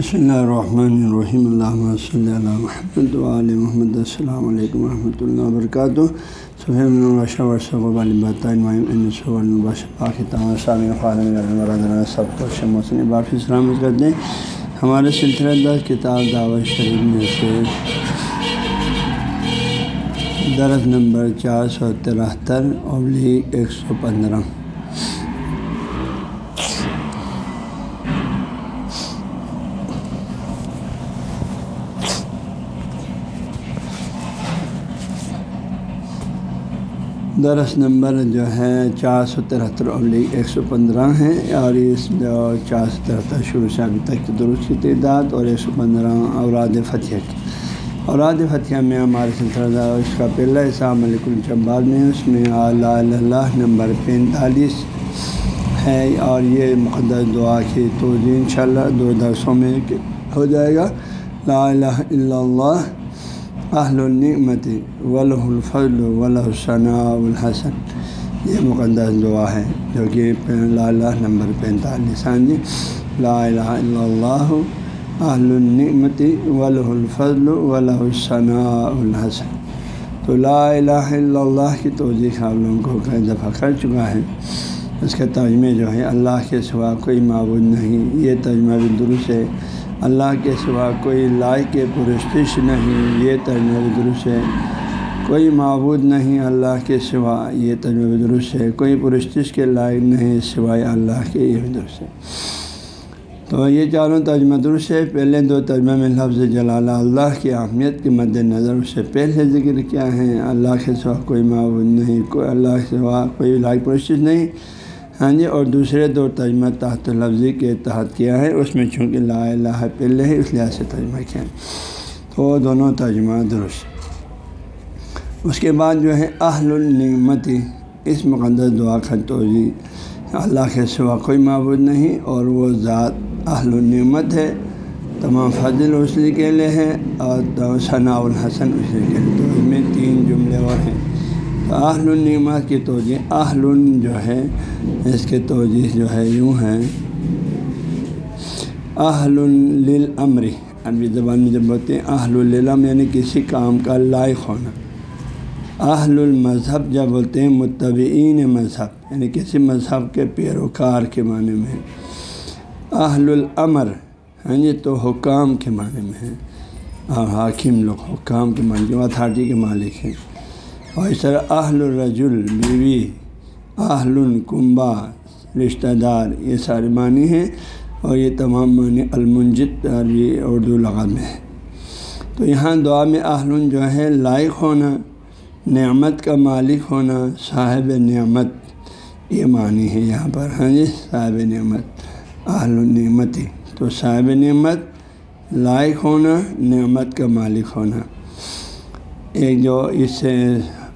بسم اللہ الرحمن الرحیم اللہ صلی اللہ محمد علیہ محمد السلام علیکم ورحمۃ اللہ وبرکاتہ سب کو باقی سلامت کرتے ہیں ہمارے سلسلہ دس کتاب دعوت شریف میں سے درخت نمبر چار سو ترہتر ابلیغ ایک سو پندرہ درس نمبر جو ہے چار سو ترہتر ابلیغ ایک سو پندرہ ہیں اور اس جو چار سو ترہتر شروع سے ابھی تک کی درست کی تعداد اور ایک سو پندرہ اوراد فتح کی۔ اوراد فتح میں ہمارے سلسلہ اس کا پہلا حصہ ملک الجبال میں، اس میں اللہ نمبر پینتالیس ہے اور یہ مقدس دعا کی تو ان شاء اللہ دو درسوں میں ہو جائے گا۔ لا الہ الا اللہ۔ اہل النعمت ولہ الفضل الحسن یہ مقدس دعا ہے، جو کہ لا نمبر پینتالیس ہاں جی لا الہ الا اللہ اہل النعمت ولہ الفضل ولہ الحسن تو لا الہ الا اللہ کی توجہ آپ لوگوں کو کئی دفعہ کر چکا ہے۔ اس کے ترجمے جو ہے، اللہ کے سوا کوئی معبود نہیں۔ یہ ترجمہ بھی درست ہے۔ اللہ کے سوا کوئی لائق پرستش نہیں، یہ تجمہ درست ہے۔ کوئی معبود نہیں اللہ کے سوا، یہ تجمہ درست ہے۔ کوئی پرستش کے لائق نہیں سوائے اللہ کے یہ درست ہے۔ تو یہ چاروں ترجمہ درست ہے۔ پہلے دو ترجمہ میں لفظ جلالہ اللہ کی اہمیت کے مد نظر اس سے پہلے ذکر کیا ہے۔ اللہ کے سوا کوئی معبود نہیں، کوئی اللہ کے سوا کوئی لائق پرستش نہیں۔ ہاں جی اور دوسرے دو ترجمہ تحت لفظی کے تحت کیا ہے اس میں چونکہ لا الہ پہلے ہے، اس لحاظ سے ترجمہ کیا ہے تو دونوں ترجمہ درست۔ اس کے بعد جو ہے، اہل النعمتی اس مقدس دعا کا توضیع اللہ کے سوا کوئی معبود نہیں، اور وہ ذات اہل النعمت ہے۔ تمام فضل اسلی کے لیے ہے، اور ثناء الحسن اسلی کے لیے۔ تو اس میں تین جملے اور اہل النعمت کی توجہ اہل جو ہے، اس کے توجہ جو ہے، یوں ہے اہل للامر عربی زبان میں جب بولتے ہیں، اہل العلم یعنی کسی کام کا لائق ہونا۔ اہل المذہب جب بولتے ہیں، متبعین مذہب یعنی کسی مذہب کے پیروکار کے معنی میں۔ اہل الامر ہاں جی تو حکام کے معنی میں ہے اور حاکم لوگ حکام کے معنی اتھارٹی کے مالک ہیں۔ اور اس طرح اہل الرجل بیوی اہل القمبا رشتہ دار یہ سارے معنی ہیں اور یہ تمام معنی المنجد عربی اردو لغت میں ہے تو یہاں دعا میں اہل جو ہے لائق ہونا، نعمت کا مالک ہونا، صاحب نعمت، یہ معنی ہے یہاں پر۔ ہاں جی صاحب نعمت، اہل النعمتی تو صاحب نعمت لائق ہونا، نعمت کا مالک ہونا۔ ایک جو اس سے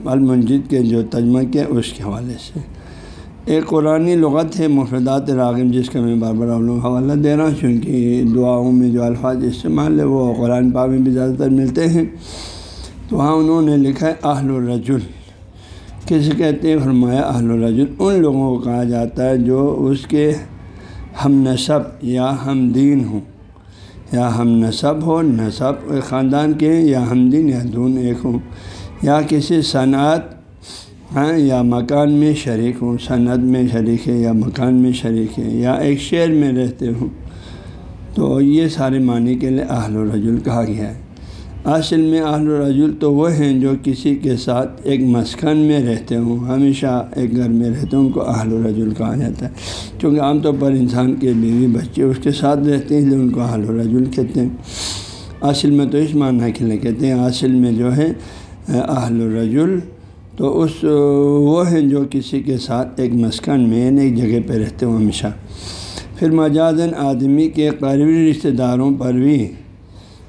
المنجد کے جو تجمہ کیا اس کے حوالے سے۔ ایک قرآن لغت ہے، مفردات راغم جس کا میں بار بار آپ لوگ حوالہ دے رہا ہوں، چونکہ دعاؤں میں جو الفاظ استعمال ہے وہ قرآن پاک میں بھی زیادہ تر ملتے ہیں۔ تو وہاں انہوں نے لکھا ہے، اہل الرجل۔ کسی کہتے ہیں؟ فرمایا، اہل الرجل۔ ان لوگوں کو کہا جاتا ہے جو اس کے ہم نصب یا ہم دین ہوں۔ یا ہم نصب ہو نصب خاندان کے، یا ہم دین یا دون ایک ہوں۔ یا کسی صنعت ہاں یا مکان میں شریک ہوں، صنعت میں شریک ہے یا مکان میں شریک ہے یا ایک شہر میں رہتے ہوں، تو یہ سارے معنی کے لیے اہل الرجل کہا گیا ہے۔ اصل میں اہل الرجل تو وہ ہیں جو کسی کے ساتھ ایک مسکن میں رہتے ہوں، ہمیشہ ایک گھر میں رہتے ہوں، ان کو اہل الرجل کہا جاتا ہے۔ کیونکہ عام طور پر انسان کے بیوی بچے اس کے ساتھ رہتے ہیں ان کو اہل الرجل کہتے ہیں۔ اصل میں تو اس معنی کے لیے کہتے ہیں، اصل میں جو ہے اہل الرجل، تو اس، وہ ہیں جو کسی کے ساتھ ایک مسکن میں ایک جگہ پہ رہتے ہوں ہمیشہ۔ پھر مجازن آدمی کے قریبی رشتہ داروں پر بھی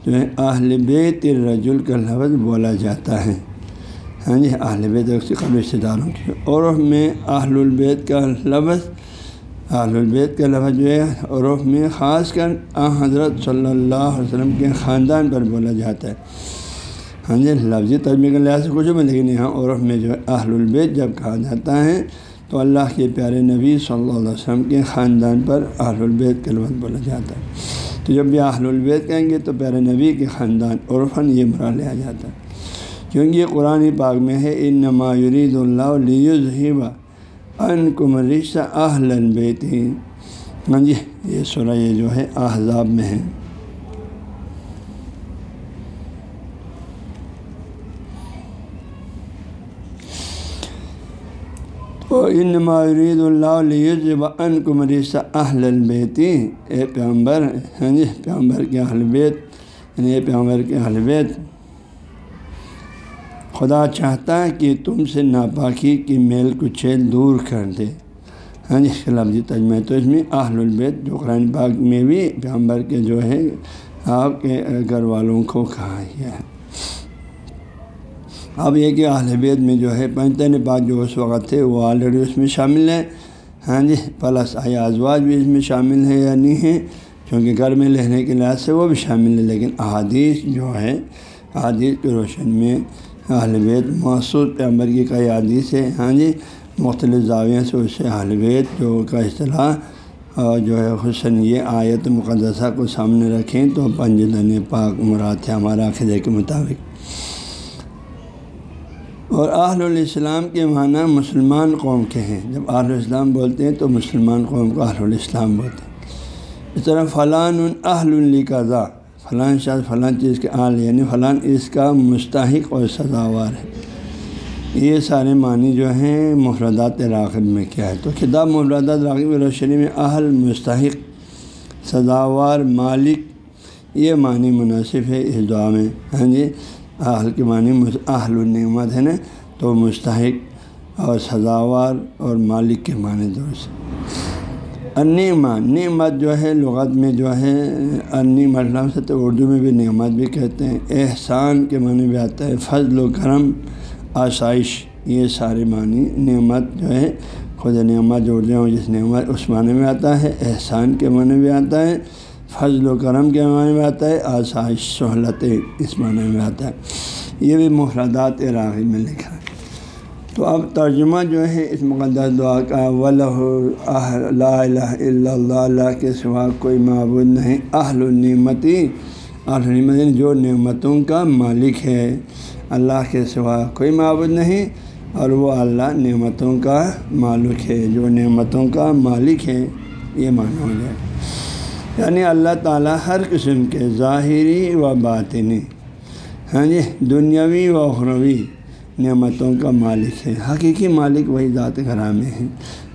جو ہے اہل بیت الرجل کا لفظ بولا جاتا ہے۔ ہاں جی اہل بیت قریبی رشتہ داروں کے عرف میں اہل البیت کا لفظ، اہل البیت کا لفظ جو ہے عرف میں خاص کر آ حضرت صلی اللہ علیہ وسلم کے خاندان پر بولا جاتا ہے۔ ہاں جی لفظی تجمے کے لحاظ سے کچھ بھی، لیکن یہاں عرف میں جو ہے اہل البیت جب کہا جاتا ہے، تو اللہ کے پیارے نبی صلی اللہ علیہ وسلم کے خاندان پر اہل البیت کے لفظ بولا جاتا ہے۔ تو جب بھی اہل البیت کہیں گے، تو پیارے نبی کے خاندان عرفن یہ برا لیا جاتا ہے۔ کیونکہ یہ قرآن پاک میں ہے ان نمایورید اللہ لیبا ان کمرش اہل البیتی ہاں جی یہ سورہ یہ جو ہے احزاب میں ہے تو ان معرید اللہ علیہ ان کمریس اہل البیتی اے پیامبر ہاں جی یعنی پیامبر کے اہل بیت یعنی اے پیامبر کے اہل بیت، خدا چاہتا ہے کہ تم سے ناپاکی کی میل کچیل دور کر دے۔ ہاں جی لفظی تجمہ تو اس میں اہل البیت جو قرآن پاک میں بھی پیامبر کے جو ہے، آپ کے گھر والوں کو کہا گیا ہے۔ اب یہ کہ اہل بیت میں جو ہے پنجتن پاک جو اس وقت تھے وہ آلریڈی اس میں شامل ہے ہاں جی پلس آیا ازواج بھی اس میں شامل ہے یا نہیں ہے کیونکہ گھر میں لینے کے لحاظ سے وہ بھی شامل ہے لیکن احادیث جو ہے، احادیث کے روشن میں اہل بیت محسوس پیمبر کی کئی حادیث ہے ہاں جی مختلف زاویوں سے اس سے اہل بیت جو کا اصطلاح اور جو ہے حسن یہ آیت مقدسہ کو سامنے رکھیں تو پنجتن پاک مراد ہے ہمارا عقیدے کے مطابق۔ اور اہل الاسلام کے معنی مسلمان قوم کے ہیں۔ جب اہل الاسلام بولتے ہیں تو مسلمان قوم کو اہل الاسلام بولتے ہیں۔ اس طرح فلان اہل القضا فلان شاید فلاں چیز کے اہل یعنی فلان اس کا مستحق اور سزاوار ہے۔ یہ سارے معنی جو ہیں مفردات راغب میں کیا ہے؟ تو کتاب مفردات راغب روشنی میں اہل، مستحق، سزاوار، مالک، یہ معنی مناسب ہے اس دعا میں۔ ہاں جی؟ اہل کے معنی اہل النعمت ہے نا، تو مستحق اور سزاوار اور مالک کے معنی درست انعمت نعمت جو ہے لغت میں جو ہے انی لفظ سے تو اردو میں بھی نعمت بھی کہتے ہیں۔ احسان کے معنی بھی آتا ہے فضل و کرم، آسائش، یہ سارے معنی نعمت جو ہے، خود نعمت جوڑ ہوں جس نعمت اس معنی میں آتا ہے، احسان کے معنی بھی آتا ہے۔ فضل و کرم کے معنی میں آتا ہے، آسائش سہولت اس معنی میں آتا ہے۔ یہ بھی مفردات راغی میں لکھا ہے۔ تو اب ترجمہ جو ہے، اس مقدس دعا کا ولہ لا الہ الا اللہ اللہ کے سوا کوئی معبود نہیں۔ اہل النعمتی اہل النعمت یعنی جو نعمتوں کا مالک ہے۔ اللہ کے سوا کوئی معبود نہیں اور وہ اللہ نعمتوں کا مالک ہے۔ جو نعمتوں کا مالک ہے، یہ معنی ہو جائے۔ یعنی اللہ تعالیٰ ہر قسم کے ظاہری و باطنی ہاں جی دنیاوی و اخروی نعمتوں کا مالک ہے حقیقی مالک وہی ذات گرامی ہے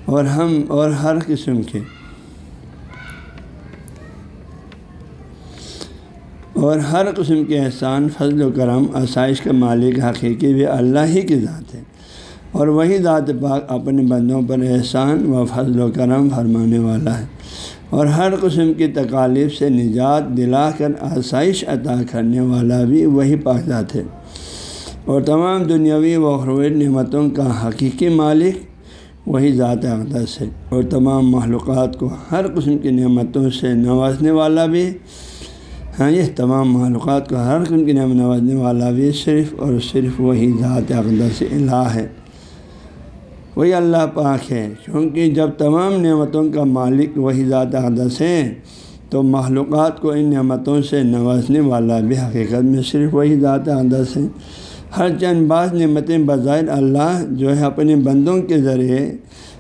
اور ہم اور ہر قسم کے۔ اور ہر قسم کے احسان، فضل و کرم، آسائش کا مالک حقیقی بھی اللہ ہی کی ذات ہے۔ اور وہی ذات پاک اپنے بندوں پر احسان و فضل و کرم فرمانے والا ہے۔ اور ہر قسم کی تکالیف سے نجات دلا کر آسائش عطا کرنے والا بھی وہی پاکزات ہے۔ اور تمام دنیاوی و اخروی نعمتوں کا حقیقی مالک وہی ذات اقدس ہے۔ اور تمام معلومات کو ہر قسم کی نعمتوں سے نوازنے والا بھی ہاں یہ تمام معلومات کو ہر قسم کی نعمت نوازنے والا بھی صرف اور صرف وہی ذات اقدس الہ ہے۔ وہی اللہ پاک ہے۔ کیونکہ جب تمام نعمتوں کا مالک وہی ذات حدث ہے تو معلومات کو ان نعمتوں سے نوازنے والا بھی حقیقت میں صرف وہی ذات حدث ہے ہر چند بعض نعمتیں بظاہر اللہ جو ہے اپنے بندوں کے ذریعے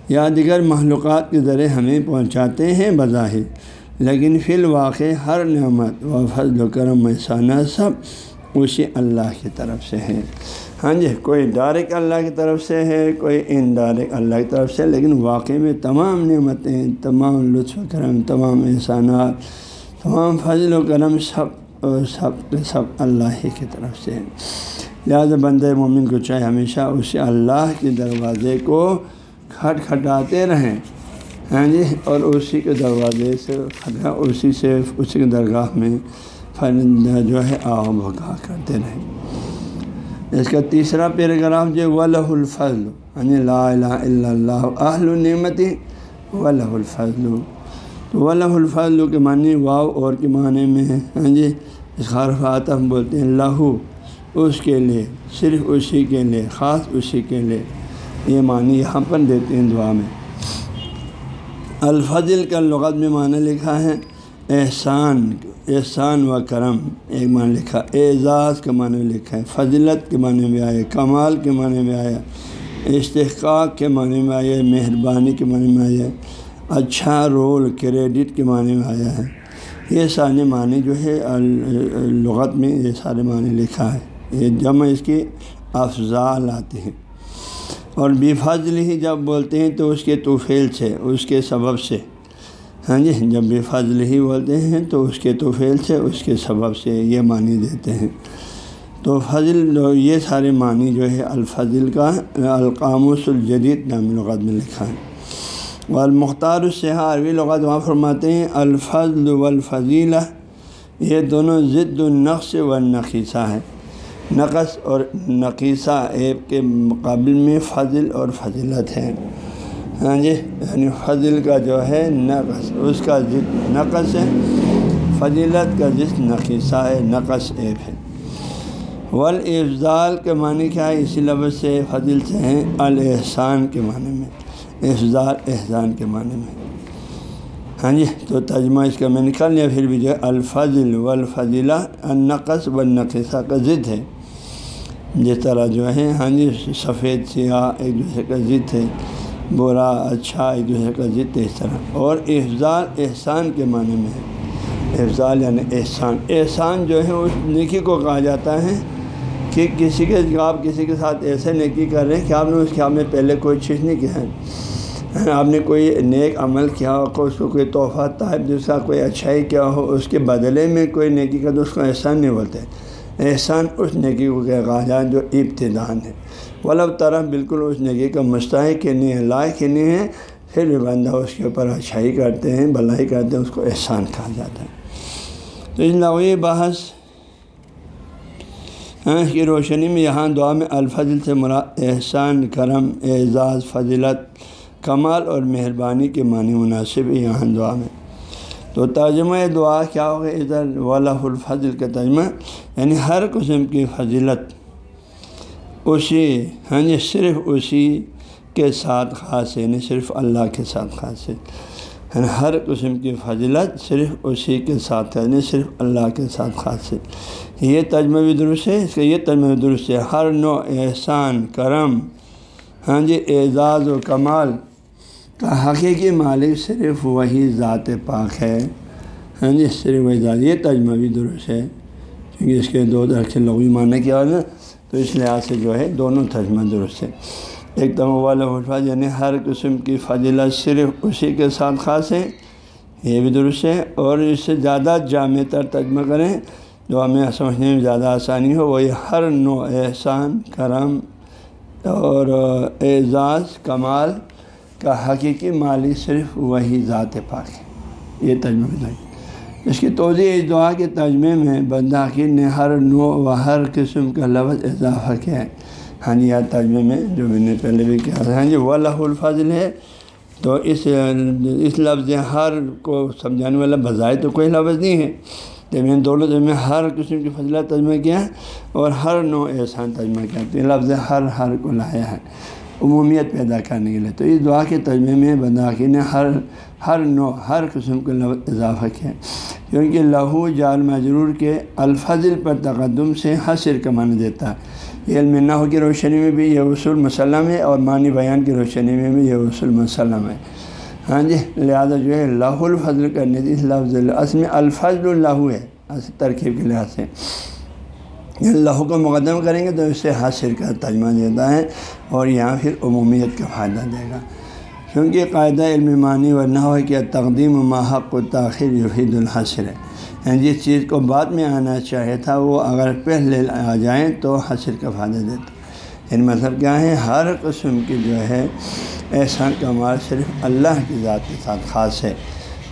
یا دیگر معلومات کے ذریعے ہمیں پہنچاتے ہیں بظاہر۔ لیکن فی الواقع ہر نعمت و فضل و کرم احسانہ سب اسی اللہ کی طرف سے ہے ہاں جی کوئی ڈائریکٹ اللہ کی طرف سے ہے، کوئی ان ڈائریکٹ اللہ کی طرف سے، لیکن واقعی میں تمام نعمتیں، تمام لطف و کرم، تمام احسانات، تمام فضل و کرم سب سب سب اللہ ہی کی طرف سے لہٰذا بند مومن کو چاہے ہمیشہ اسی اللہ کے دروازے کو کھٹ کھٹاتے رہیں۔ ہاں جی اور اسی کے دروازے سے اسی سے، اسی کے درگاہ میں جو ہے آہ بھگا کرتے رہیں۔ اس کا تیسرا پیراگراف جو ولہ الفضل یعنی لا الہ الا اللہ، اہل النعمتی ولہ الفضل۔ تو ولہ الفضل کے معنی واؤ اور کے معنی میں ہے ہاں جی؟ اس خارف عطف بولتے ہیں لہو اس کے لیے، صرف اسی کے لیے، خاص اسی کے لیے۔ یہ معنی یہاں پر دیتے ہیں دعا میں۔ الفضل کا لغت میں معنی لکھا ہے احسان احسان و کرم، ایک معنی لکھا، اعزاز کے معنی میں لکھا ہے، فضلت کے معنی میں آیا، کمال کے معنی میں آیا، استحقاق کے معنی میں آیا، مہربانی کے معنی میں آیا اچھا رول، کریڈٹ کے معنی میں آیا ہے۔ یہ سارے معنی جو ہے لغت میں یہ سارے معنی لکھا ہے۔ یہ جمع اس کی افضال آتے ہیں۔ اور بے فضل ہی جب بولتے ہیں تو اس کے توفیل سے، اس کے سبب سے۔ ہاں جی جب بے فضل ہی بولتے ہیں تو اس کے توفیل سے، اس کے سبب سے یہ معنی دیتے ہیں۔ تو فضل یہ سارے معنی جو ہے، الفضل کا القاموس الجدید نام لغت میں لکھا ہے۔ اور المختار سے عربی لغت وہاں فرماتے ہیں، الفضل والفضیلہ۔ یہ دونوں ضد النقص و نقیصہ ہے نقص اور نقیصہ ایپ کے مقابل میں فضل اور فضیلت ہے ہاں جی یعنی فضل کا جو ہے نقص، اس کا ضد نقص ہے، فضیلت کا ضد نقیصہ ہے نقص ایپ ہے۔ ولافضال کے معنی کیا ہے؟ اسی لفظ سے فضل سے ہیں الاحسان کے معنی میں۔ افضال احسان کے معنی میں۔ ہاں جی تو ترجمہ اس کا میں نکال لیا، پھر بھی جو ہے، الفضل والفضلہ النقص والنقصہ کا ضد ہے۔ جس طرح جو ہے ہاں جی سفید، سیاہ، ایک دوسرے کا ضد ہے۔ برا اچھا ایک دوسرے کا ضد اس طرح اور افضال احسان کے معنی میں ہے۔ افضال یعنی احسان۔ احسان جو ہے اس نیکی کو کہا جاتا ہے کہ کسی کے، آپ کسی کے ساتھ ایسے نیکی کر رہے ہیں کہ آپ نے اس کے، آپ نے پہلے کوئی چیز نہیں کیا۔ ہے آپ نے کوئی نیک عمل کیا ہو اس کو کوئی تحفہ طائب دوسرا کوئی اچھائی کیا ہو، اس کے بدلے میں کوئی نیکی کا تو اس کو احسان نہیں بولتے۔ احسان اس نیکی کو کہا جائے جو ابتدان ہے۔ ولب طرف بالکل اس نیکی کا مستحق ہی نہیں ہے، لائق ہی نہیں ہے، پھر بھی بندہ اس کے اوپر اچھائی کرتے ہیں بلائی کرتے ہیں، اس کو احسان کہا جاتا ہے۔ تو اس لغوی بحث ہاں کی روشنی میں یہاں دعا میں الفضل سے مراد احسان، کرم، اعزاز فضلت کمال اور مہربانی کے معنی مناسب ہے یہاں دعا میں۔ تو ترجمہ دعا کیا ہوگا؟ ادھر والا الفضل کا ترجمہ یعنی ہر قسم کی فضلت اسی ہاں جی صرف اسی کے ساتھ خاص ہے یعنی صرف اللہ کے ساتھ خاص ہے۔ یعنی ہر قسم کی فضلت صرف اسی کے ساتھ ہے یعنی صرف اللہ کے ساتھ خاص ہے۔ یہ تجمہ بھی درست ہے، اس کا یہ تجمہ بھی درست ہے۔ ہر نو احسان، کرم ہاں جی اعزاز و کمال کا حقیقی مالک صرف وہی ذات پاک ہے۔ ہاں جی صرف وہی ذات، یہ تجمہ بھی درست ہے۔ کیونکہ اس کے دو درخت لغوی معنی کیا نا؟ تو اس لحاظ سے جو ہے دونوں تجمہ درست ہے ایک دم والا الفاظ یعنی ہر قسم کی فضلت صرف اسی کے ساتھ خاص ہے، یہ بھی درست ہے۔ اور اس سے زیادہ جامع تر تجمہ کریں جو ہمیں سمجھنے میں زیادہ آسانی ہو، وہی ہر نو احسان، کرم اور اعزاز، کمال کا حقیقی مالک صرف وہی ذات پاک ہے۔ یہ تجمہ اس کی توضیع اس دعا کے تجمے میں بنداخیر نے ہر نو و ہر قسم کا لفظ اضافہ کیا ہے۔ ہاں جی یاد ترجمے میں جو میں نے پہلے بھی کیا تھا ہاں جی وہ اللہ الفاظل ہے۔ تو اس اس لفظ ہر کو سمجھانے والا بظاہر تو کوئی لفظ نہیں ہے۔ تو میں نے دونوں میں ہر قسم کی فضلہ ترجمہ کیا اور ہر نو احسان ترجمہ کیا۔ تو یہ لفظ ہر ہر کو لایا ہے۔ عمومیت پیدا کرنے کے لیے۔ تو اس دعا کے ترجمے میں بنداخی نے ہر ہر نو ہر قسم کے لفظ اضافہ کیا۔ کیونکہ لہو جال مجرور کے الفضل پر تقدم سے حسر کا معنی دیتا ہے۔ یہ علم نحو کی روشنی میں بھی یہ اصول مسلم ہے اور معنی بیان کی روشنی میں بھی یہ اصول مسلم ہے۔ ہاں جی لہٰذا جو ہے لاہ الفضل کرنے تھی اس لفظ اصل میں الفضل اللہ ہے ترکیب کے لحاظ سے۔ اللہ کو مقدم کریں گے تو اس سے حاصل کا ترجمہ دیتا ہے اور یہاں پھر عمومیت کا فائدہ دے گا۔ کیونکہ قاعدہ علم معنی ورنہ ہو کہ تقدیم و محق و تاخیر یحید الحاصر ہے۔ یعنی جس چیز کو بعد میں آنا چاہے تھا، وہ اگر پہلے آ جائیں تو حاصل کا فائدہ دیتا۔ یعنی مطلب کیا ہے؟ ہر قسم کی جو ہے، احسان کمال صرف اللہ کی ذات کے ساتھ خاص ہے۔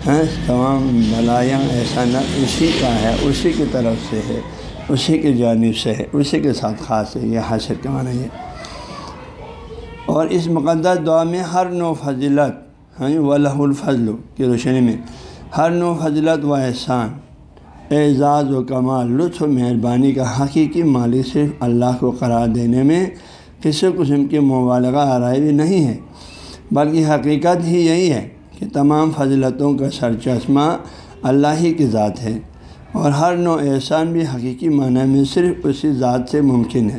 ہاں تمام بلایاں احسانات اسی کا ہے، اسی کی طرف سے ہے۔ اسی کی جانب سے ہے اسی کے ساتھ خاص ہے، یہ حاصل کمانا ہے۔ اور اس مقدس دعا میں ہر نو فضلت ہاں یعنی و لہ الفضل کی روشنی میں، ہر نو فضلت و احسان، اعزاز و کمال، لطف و مہربانی کا حقیقی مالک صرف اللہ کو قرار دینے میں کسی قسم کی مبالغہ آرائی بھی نہیں ہے۔ بلکہ حقیقت ہی یہی ہے کہ تمام فضلتوں کا سرچشمہ اللہ ہی کی ذات ہے۔ اور ہر نوع احسان بھی حقیقی معنی میں صرف اسی ذات سے ممکن ہے۔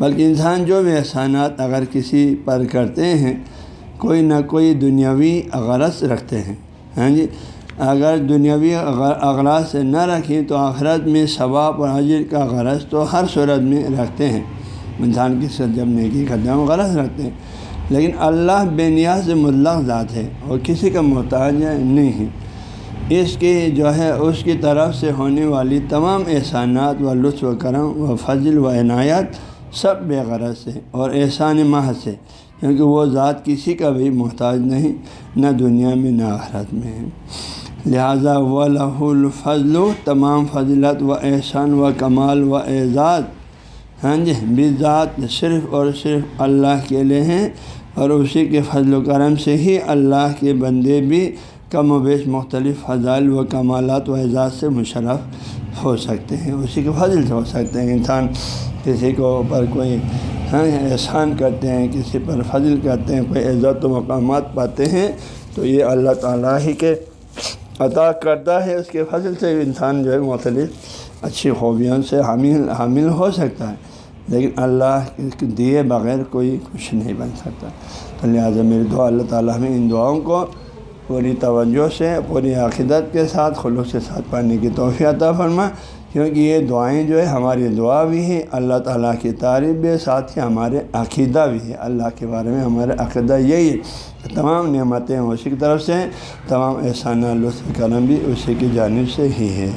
بلکہ انسان جو بھی احسانات اگر کسی پر کرتے ہیں، کوئی نہ کوئی دنیاوی غرض رکھتے ہیں۔ ہاں جی؟ اگر دنیاوی اغراض سے نہ رکھیں تو آخرت میں ثواب اور حجر کا غرض تو ہر صورت میں رکھتے ہیں۔ انسان کی سر جب نیکی کرتے ہیں غرض رکھتے ہیں۔ لیکن اللہ بے نیاز مطلق ذات ہے اور کسی کا محتاج نہیں ہے۔ اس کی جو ہے، اس کی طرف سے ہونے والی تمام احسانات و لطف و کرم و فضل و عنایت سب بے غرض سے اور احسان محض سے کیونکہ وہ ذات کسی کا بھی محتاج نہیں، نہ دنیا میں نہ آخرت میں ہے لہٰذا و لہ الفضل و تمام فضلت و احسان و کمال و اعزاز ہاں جی بھی ذات صرف اور صرف اللہ کے لیے ہیں اور اسی کے فضل و کرم سے ہی اللہ کے بندے بھی کم و بیش مختلف فضائل و کمالات و اعزاز سے مشرف ہو سکتے ہیں، اسی کے فضل سے ہو سکتے ہیں۔ انسان کسی کو اوپر کوئی احسان کرتے ہیں، کسی پر فضل کرتے ہیں، کوئی عزت و مقامات پاتے ہیں، تو یہ اللہ تعالیٰ ہی کے عطا کرتا ہے۔ اس کے فضل سے انسان جو ہے مختلف اچھی خوبیوں سے حامل حامل ہو سکتا ہے۔ لیکن اللہ کے دیے بغیر کوئی کچھ نہیں بن سکتا۔ تو لہٰذا میری دعا، اللہ تعالیٰ ہمیں ان دعاؤں کو پوری توجہ سے، پوری عقیدت کے ساتھ، خلوص کے ساتھ پڑھنے کی توفیع عطا فرما۔ کیونکہ یہ دعائیں جو ہے، ہماری دعا بھی ہے اللہ تعالیٰ کی تعریف بھی ساتھ ہی ہمارے عقیدہ بھی ہے۔ اللہ کے بارے میں ہمارے عقیدہ یہی ہے تمام نعمتیں اسی کی طرف سے تمام احسانہ لطف کرم بھی اسی کی جانب سے ہی ہے